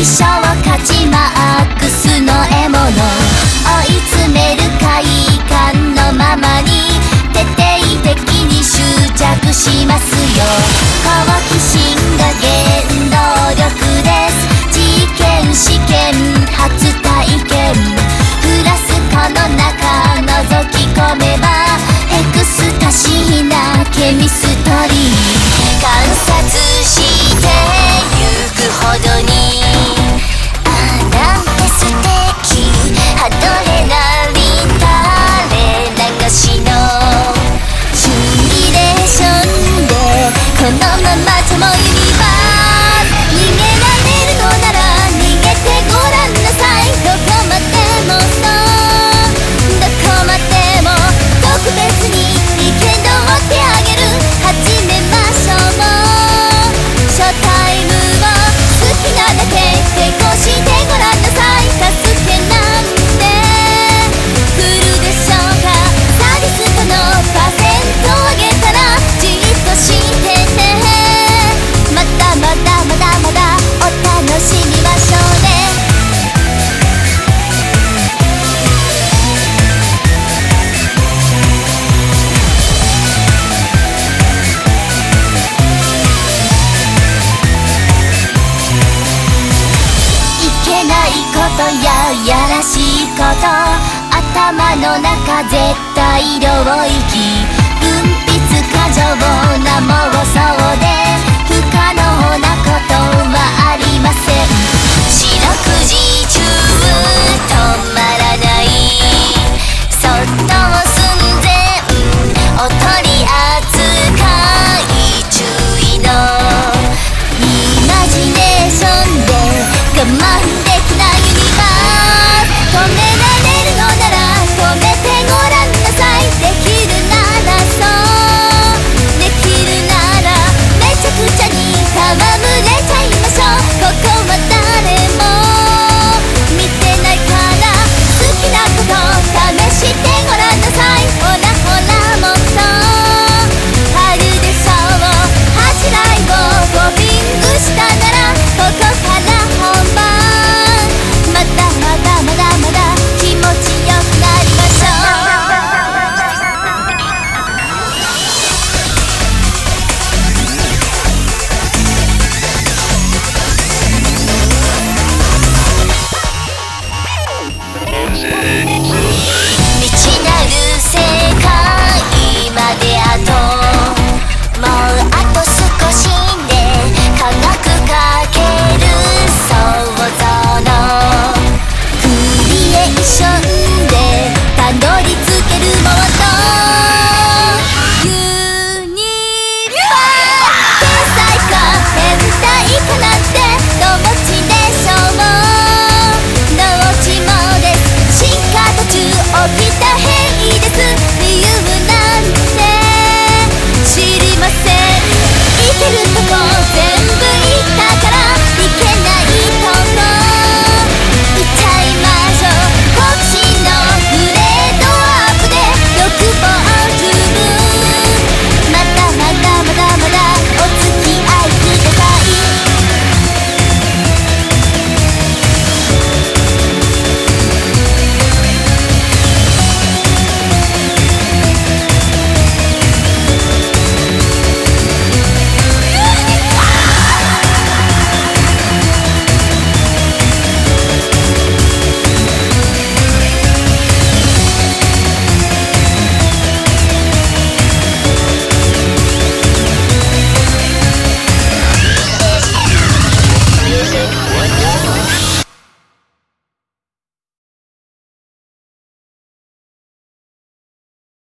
記者勝ちマークスの獲物。追い詰める快感のままに徹底的に執着しますよ。ややらしいこと。頭の中絶対領域。分泌過剰